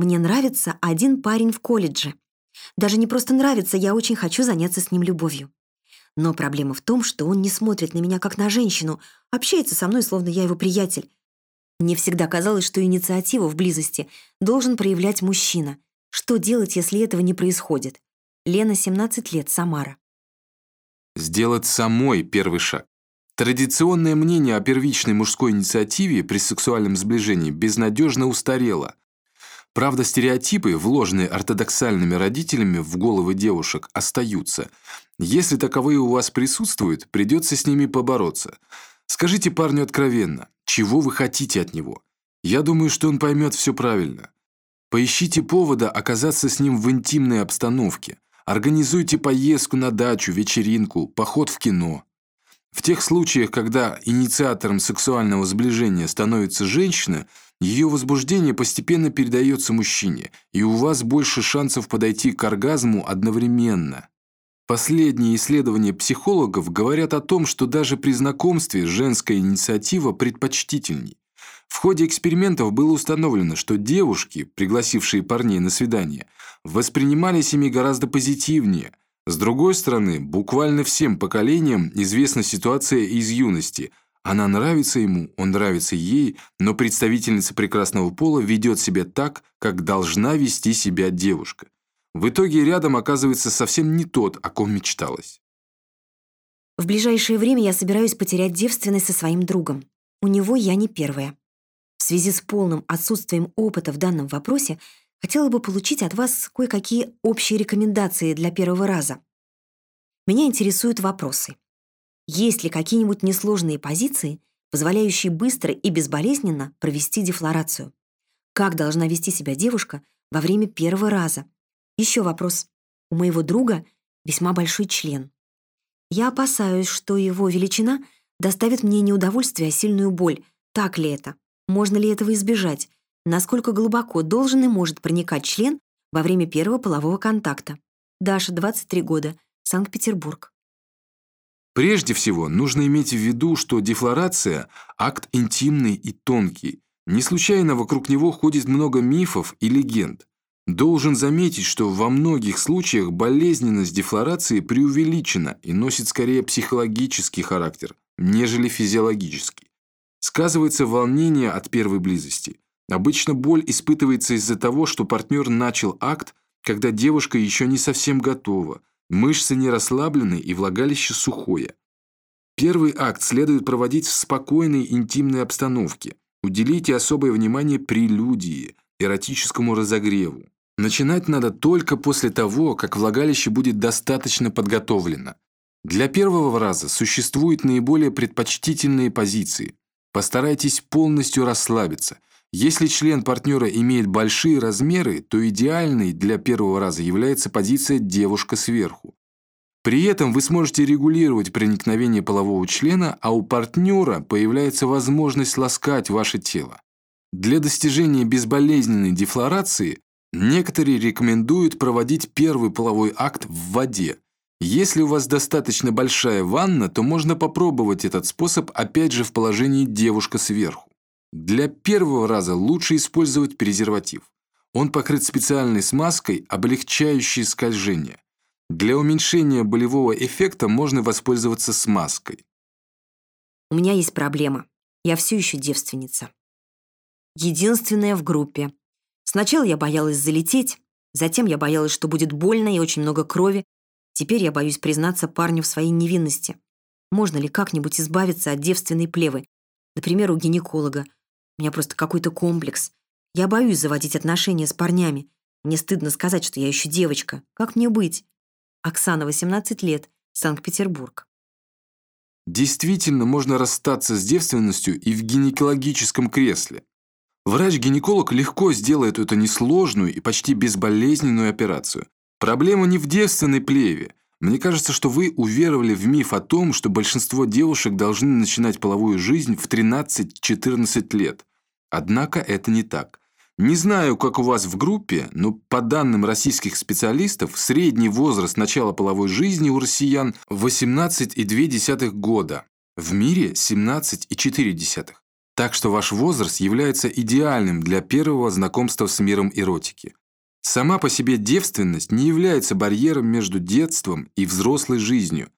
Мне нравится один парень в колледже. Даже не просто нравится, я очень хочу заняться с ним любовью. Но проблема в том, что он не смотрит на меня как на женщину, общается со мной, словно я его приятель. Мне всегда казалось, что инициативу в близости должен проявлять мужчина. Что делать, если этого не происходит? Лена, 17 лет, Самара. Сделать самой первый шаг. Традиционное мнение о первичной мужской инициативе при сексуальном сближении безнадежно устарело. Правда, стереотипы, вложенные ортодоксальными родителями в головы девушек, остаются. Если таковые у вас присутствуют, придется с ними побороться. Скажите парню откровенно, чего вы хотите от него. Я думаю, что он поймет все правильно. Поищите повода оказаться с ним в интимной обстановке. Организуйте поездку на дачу, вечеринку, поход в кино. В тех случаях, когда инициатором сексуального сближения становится женщина – ее возбуждение постепенно передается мужчине, и у вас больше шансов подойти к оргазму одновременно. Последние исследования психологов говорят о том, что даже при знакомстве женская инициатива предпочтительней. В ходе экспериментов было установлено, что девушки, пригласившие парней на свидание, воспринимались ими гораздо позитивнее. С другой стороны, буквально всем поколениям известна ситуация из юности – она нравится ему, он нравится ей, но представительница прекрасного пола ведет себя так, как должна вести себя девушка. В итоге рядом оказывается совсем не тот, о ком мечталось. В ближайшее время я собираюсь потерять девственность со своим другом. У него я не первая. В связи с полным отсутствием опыта в данном вопросе хотела бы получить от вас кое-какие общие рекомендации для первого раза. Меня интересуют вопросы. Есть ли какие-нибудь несложные позиции, позволяющие быстро и безболезненно провести дефлорацию? Как должна вести себя девушка во время первого раза? Еще вопрос. У моего друга весьма большой член. Я опасаюсь, что его величина доставит мне не удовольствие, а сильную боль. Так ли это? Можно ли этого избежать? Насколько глубоко должен и может проникать член во время первого полового контакта? Даша, 23 года, Санкт-Петербург. Прежде всего, нужно иметь в виду, что дефлорация – акт интимный и тонкий. Не случайно вокруг него ходит много мифов и легенд. Должен заметить, что во многих случаях болезненность дефлорации преувеличена и носит скорее психологический характер, нежели физиологический. Сказывается волнение от первой близости. Обычно боль испытывается из-за того, что партнер начал акт, когда девушка еще не совсем готова – Мышцы не расслаблены и влагалище сухое. Первый акт следует проводить в спокойной интимной обстановке. Уделите особое внимание прелюдии, эротическому разогреву. Начинать надо только после того, как влагалище будет достаточно подготовлено. Для первого раза существуют наиболее предпочтительные позиции. Постарайтесь полностью расслабиться – если член партнера имеет большие размеры, то идеальной для первого раза является позиция «девушка сверху». При этом вы сможете регулировать проникновение полового члена, а у партнера появляется возможность ласкать ваше тело. Для достижения безболезненной дефлорации некоторые рекомендуют проводить первый половой акт в воде. Если у вас достаточно большая ванна, то можно попробовать этот способ опять же в положении «девушка сверху». Для первого раза лучше использовать презерватив. Он покрыт специальной смазкой, облегчающей скольжение. Для уменьшения болевого эффекта можно воспользоваться смазкой. У меня есть проблема. Я все еще девственница. Единственная в группе. Сначала я боялась залететь, затем я боялась, что будет больно и очень много крови. Теперь я боюсь признаться парню в своей невинности. Можно ли как-нибудь избавиться от девственной плевы? Например, у гинеколога, меня просто какой-то комплекс. Я боюсь заводить отношения с парнями. Мне стыдно сказать, что я еще девочка. Как мне быть? Оксана, 18 лет, Санкт-Петербург. Действительно, можно расстаться с девственностью и в гинекологическом кресле. Врач-гинеколог легко сделает эту несложную и почти безболезненную операцию. Проблема не в девственной плеве. Мне кажется, что вы уверовали в миф о том, что большинство девушек должны начинать половую жизнь в 13-14 лет. Однако это не так. Не знаю, как у вас в группе, но по данным российских специалистов, средний возраст начала половой жизни у россиян 18,2 года. В мире 17,4. Так что ваш возраст является идеальным для первого знакомства с миром эротики. Сама по себе девственность не является барьером между детством и взрослой жизнью.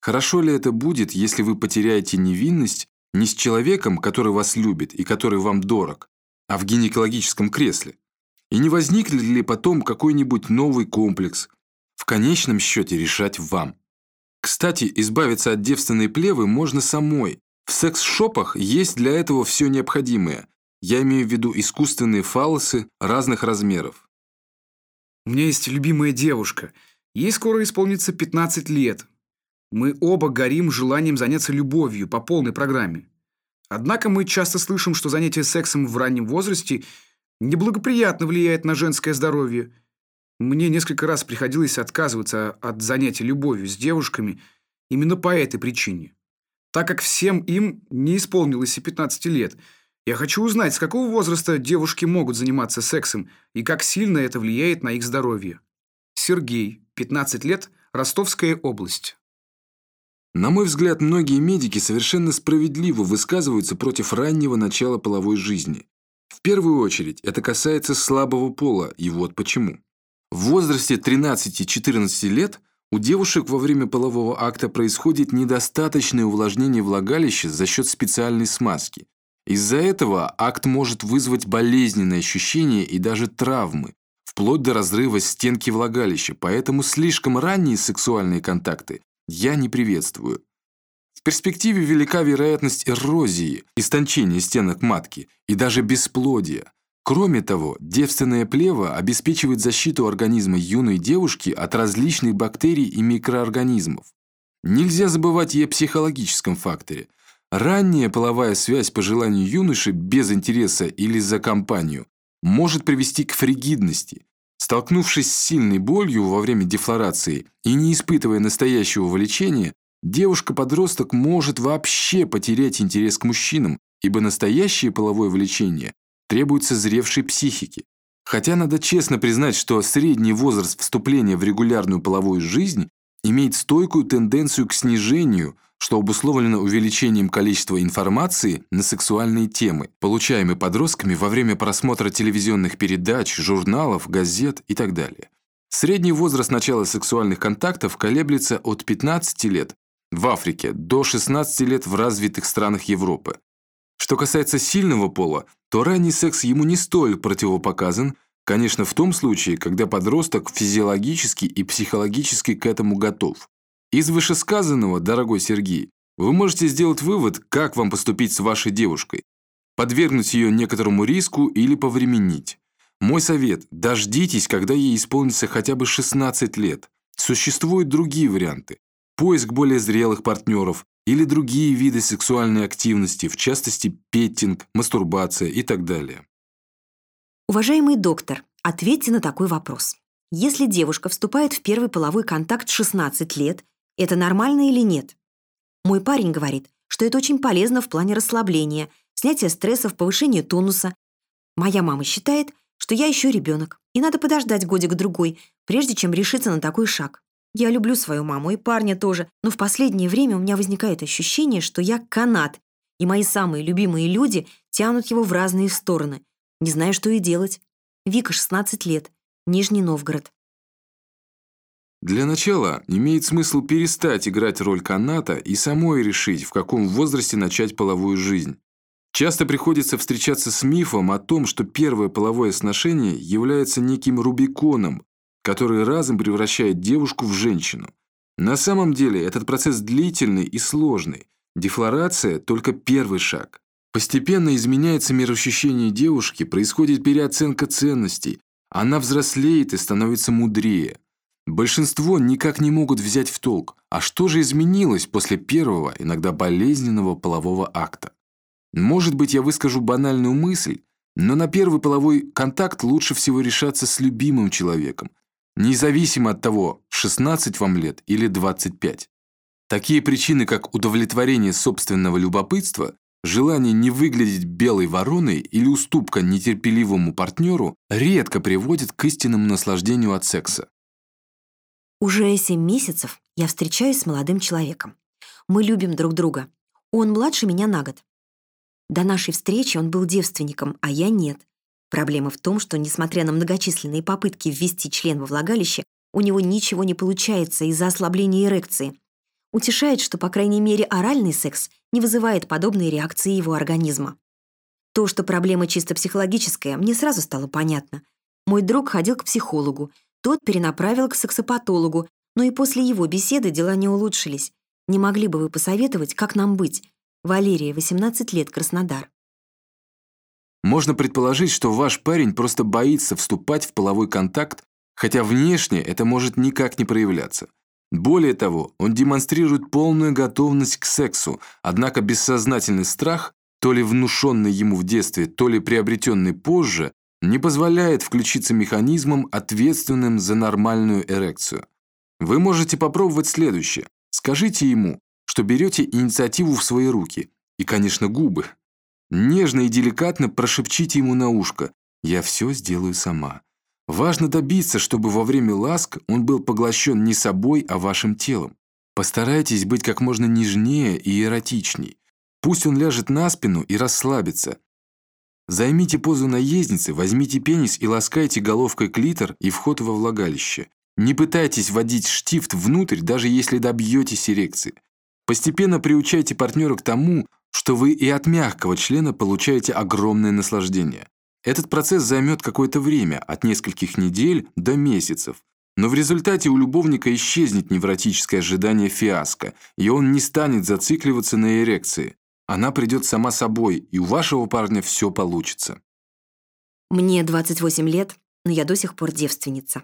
Хорошо ли это будет, если вы потеряете невинность не с человеком, который вас любит и который вам дорог, а в гинекологическом кресле? И не возникнет ли потом какой-нибудь новый комплекс? В конечном счете решать вам. Кстати, избавиться от девственной плевы можно самой. В секс-шопах есть для этого все необходимое. Я имею в виду искусственные фалосы разных размеров. У меня есть любимая девушка. Ей скоро исполнится 15 лет. Мы оба горим желанием заняться любовью по полной программе. Однако мы часто слышим, что занятие сексом в раннем возрасте неблагоприятно влияет на женское здоровье. Мне несколько раз приходилось отказываться от занятий любовью с девушками именно по этой причине. Так как всем им не исполнилось и 15 лет, я хочу узнать, с какого возраста девушки могут заниматься сексом и как сильно это влияет на их здоровье. Сергей, 15 лет, Ростовская область. На мой взгляд, многие медики совершенно справедливо высказываются против раннего начала половой жизни. В первую очередь, это касается слабого пола, и вот почему. В возрасте 13-14 лет у девушек во время полового акта происходит недостаточное увлажнение влагалища за счет специальной смазки. Из-за этого акт может вызвать болезненные ощущения и даже травмы, вплоть до разрыва стенки влагалища, поэтому слишком ранние сексуальные контакты я не приветствую. В перспективе велика вероятность эрозии, истончения стенок матки и даже бесплодия. Кроме того, девственная плева обеспечивает защиту организма юной девушки от различных бактерий и микроорганизмов. Нельзя забывать и о психологическом факторе. Ранняя половая связь по желанию юноши без интереса или за компанию может привести к фригидности, Столкнувшись с сильной болью во время дефлорации и не испытывая настоящего влечения, девушка-подросток может вообще потерять интерес к мужчинам, ибо настоящее половое влечение требует созревшей психики. Хотя надо честно признать, что средний возраст вступления в регулярную половую жизнь имеет стойкую тенденцию к снижению, что обусловлено увеличением количества информации на сексуальные темы, получаемой подростками во время просмотра телевизионных передач, журналов, газет и так далее. Средний возраст начала сексуальных контактов колеблется от 15 лет в Африке до 16 лет в развитых странах Европы. Что касается сильного пола, то ранний секс ему не столь противопоказан, конечно, в том случае, когда подросток физиологически и психологически к этому готов. Из вышесказанного, дорогой Сергей, вы можете сделать вывод, как вам поступить с вашей девушкой. Подвергнуть ее некоторому риску или повременить. Мой совет – дождитесь, когда ей исполнится хотя бы 16 лет. Существуют другие варианты. Поиск более зрелых партнеров или другие виды сексуальной активности, в частности, петтинг, мастурбация и так далее. Уважаемый доктор, ответьте на такой вопрос. Если девушка вступает в первый половой контакт в 16 лет – это нормально или нет? Мой парень говорит, что это очень полезно в плане расслабления, снятия стрессов, повышения тонуса. Моя мама считает, что я еще ребенок, и надо подождать годик-другой, прежде чем решиться на такой шаг. Я люблю свою маму и парня тоже, но в последнее время у меня возникает ощущение, что я канат, и мои самые любимые люди тянут его в разные стороны. Не знаю, что и делать. Вика, 16 лет, Нижний Новгород. Для начала имеет смысл перестать играть роль каната и самой решить, в каком возрасте начать половую жизнь. Часто приходится встречаться с мифом о том, что первое половое сношение является неким рубиконом, который разом превращает девушку в женщину. На самом деле этот процесс длительный и сложный. Дефлорация – только первый шаг. Постепенно изменяется мироощущение девушки, происходит переоценка ценностей, она взрослеет и становится мудрее. Большинство никак не могут взять в толк, а что же изменилось после первого, иногда болезненного полового акта. Может быть, я выскажу банальную мысль, но на первый половой контакт лучше всего решаться с любимым человеком, независимо от того, 16 вам лет или 25. Такие причины, как удовлетворение собственного любопытства, желание не выглядеть белой вороной или уступка нетерпеливому партнеру, редко приводят к истинному наслаждению от секса. Уже семь месяцев я встречаюсь с молодым человеком. Мы любим друг друга. Он младше меня на год. До нашей встречи он был девственником, а я нет. Проблема в том, что, несмотря на многочисленные попытки ввести член во влагалище, у него ничего не получается из-за ослабления эрекции. Утешает, что, по крайней мере, оральный секс не вызывает подобной реакции его организма. То, что проблема чисто психологическая, мне сразу стало понятно. Мой друг ходил к психологу, тот перенаправил к сексопатологу, но и после его беседы дела не улучшились. Не могли бы вы посоветовать, как нам быть? Валерия, 18 лет, Краснодар. Можно предположить, что ваш парень просто боится вступать в половой контакт, хотя внешне это может никак не проявляться. Более того, он демонстрирует полную готовность к сексу, однако бессознательный страх, то ли внушенный ему в детстве, то ли приобретенный позже, не позволяет включиться механизмам, ответственным за нормальную эрекцию. Вы можете попробовать следующее. Скажите ему, что берете инициативу в свои руки. И, конечно, губы. Нежно и деликатно прошепчите ему на ушко «Я все сделаю сама». Важно добиться, чтобы во время ласк он был поглощен не собой, а вашим телом. Постарайтесь быть как можно нежнее и эротичней. Пусть он ляжет на спину и расслабится. Займите позу наездницы, возьмите пенис и ласкайте головкой клитор и вход во влагалище. Не пытайтесь вводить штифт внутрь, даже если добьетесь эрекции. Постепенно приучайте партнера к тому, что вы и от мягкого члена получаете огромное наслаждение. Этот процесс займет какое-то время, от нескольких недель до месяцев. Но в результате у любовника исчезнет невротическое ожидание фиаско, и он не станет зацикливаться на эрекции. Она придет сама собой, и у вашего парня все получится. Мне 28 лет, но я до сих пор девственница.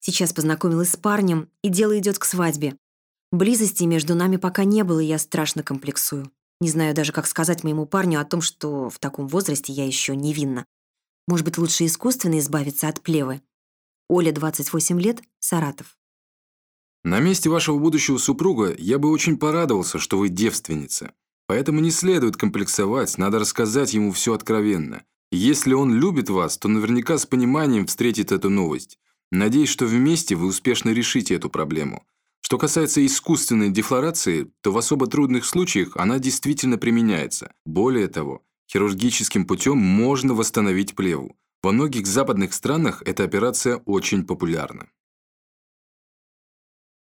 Сейчас познакомилась с парнем, и дело идет к свадьбе. Близости между нами пока не было, и я страшно комплексую. Не знаю даже, как сказать моему парню о том, что в таком возрасте я еще невинна. Может быть, лучше искусственно избавиться от плевы. Оля, 28 лет, Саратов. На месте вашего будущего супруга я бы очень порадовался, что вы девственница. Поэтому не следует комплексовать, надо рассказать ему все откровенно. Если он любит вас, то наверняка с пониманием встретит эту новость. Надеюсь, что вместе вы успешно решите эту проблему. Что касается искусственной дефлорации, то в особо трудных случаях она действительно применяется. Более того, Хирургическим путем можно восстановить плеву. Во многих западных странах эта операция очень популярна.